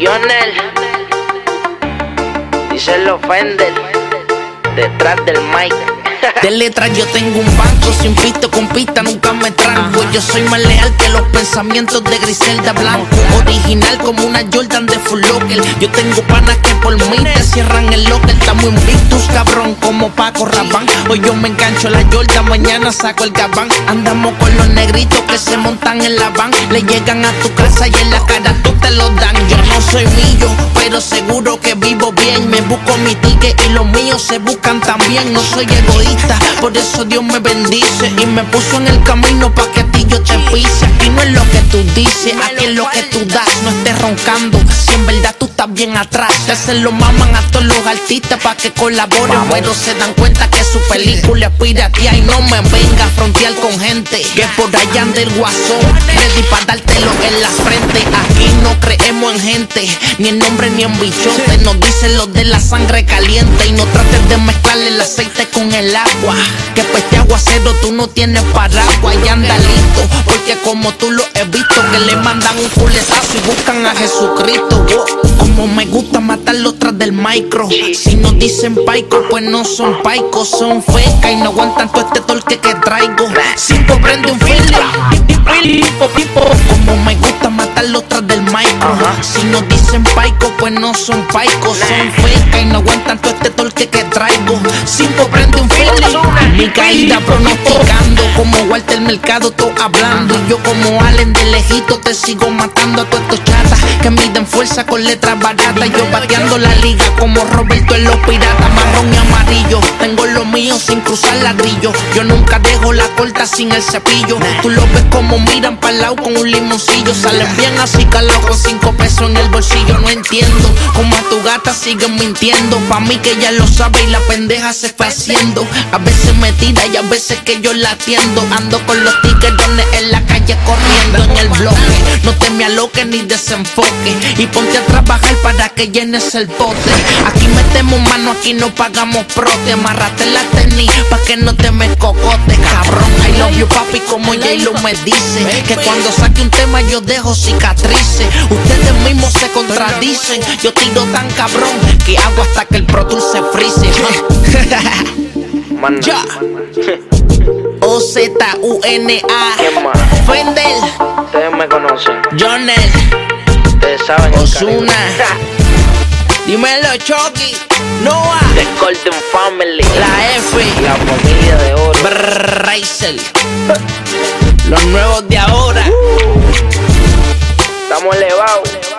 Lionel, dice el ofender, detrás del mic. De letras yo tengo un banco, sin pisto con pista nunca me tranco. Yo soy más leal que los pensamientos de Griselda Blanco. Original como una Jordan de Full Locker. Yo tengo panas que por mí te cierran el locker. Estamos invictus, cabrón, como Paco Rabán. Hoy yo me engancho la Jordan, mañana saco el gabán. Andamos con los negritos que se montan en la van. Le llegan a tu casa y en la cara tú soy mío, pero seguro que vivo bien. Me busco mi ticket y los míos se buscan también. No soy egoísta por eso Dios me bendice y me puso en el camino para que a ti yo te pise. Aquí no es lo que tú dices, aquí es lo que tú das. No estés roncando, si en verdad tú estás bien atrás. Ya se lo maman a todos los artistas para que colaboren, pero se dan cuenta que su película es piratea y no me venga a frontear con gente que por allá anda el guasón. Ready para dártelo en la frente. Aquí no creemos en gente, ni en nombre ni en bichote. Nos dicen los de la sangre caliente y no trates de mezclar el aceite con el agua. Que pues este aguacero tú no tienes paraguas y anda listo. Como tú lo he visto, que le mandan un culetazo y buscan a Jesucristo. Como me gusta matar los tras del micro. Si no dicen paico, pues no son paicos, son fecas y no aguantan todo este torque que traigo. Cinco prende un fili. Como me gusta matar los tras del micro. Si no dicen paico, pues no son paicos, son fecas y no aguantan todo este torque que traigo. Cinco prende un fili. Mi caída pronosticando. Como Walter Mercado, todo hablando. Yo, como Allen de lejito, te sigo matando a todos estos fuerza con letras baratas. Yo bateando la liga como Roberto en los piratas, marrón y amarillo. Tengo lo mío sin cruzar ladrillo. Yo nunca dejo la corta sin el cepillo. Tú lo ves como miran para lado con un limoncillo. Salen bien así calado con cinco pesos en el bolsillo. No entiendo cómo a tu gata siguen mintiendo. Pa' mí que ella lo sabe y la pendeja se está haciendo. A veces me tira y a veces que yo la atiendo. Ando con los tiquetones en la calle corriendo en el bloque. No te me aloques ni desenfoque. Ponte a trabajar para que llenes el pote. Aquí metemos mano, aquí no pagamos prote. Amarrate la tenis pa' que no te me cocote, cabrón. I love you, papi, como J-Lo me dice. Que cuando saque un tema yo dejo cicatrices. Ustedes mismos se contradicen. Yo tiro tan cabrón que hago hasta que el Pro Tool se frise. Ya. O-Z-U-N-A. Fendel, Ustedes me conocen, Jonel, calibre. dímelo, Chucky, Noah, The Golden Family, la F, la familia de oro. Razel. Los nuevos de ahora. Estamos elevados.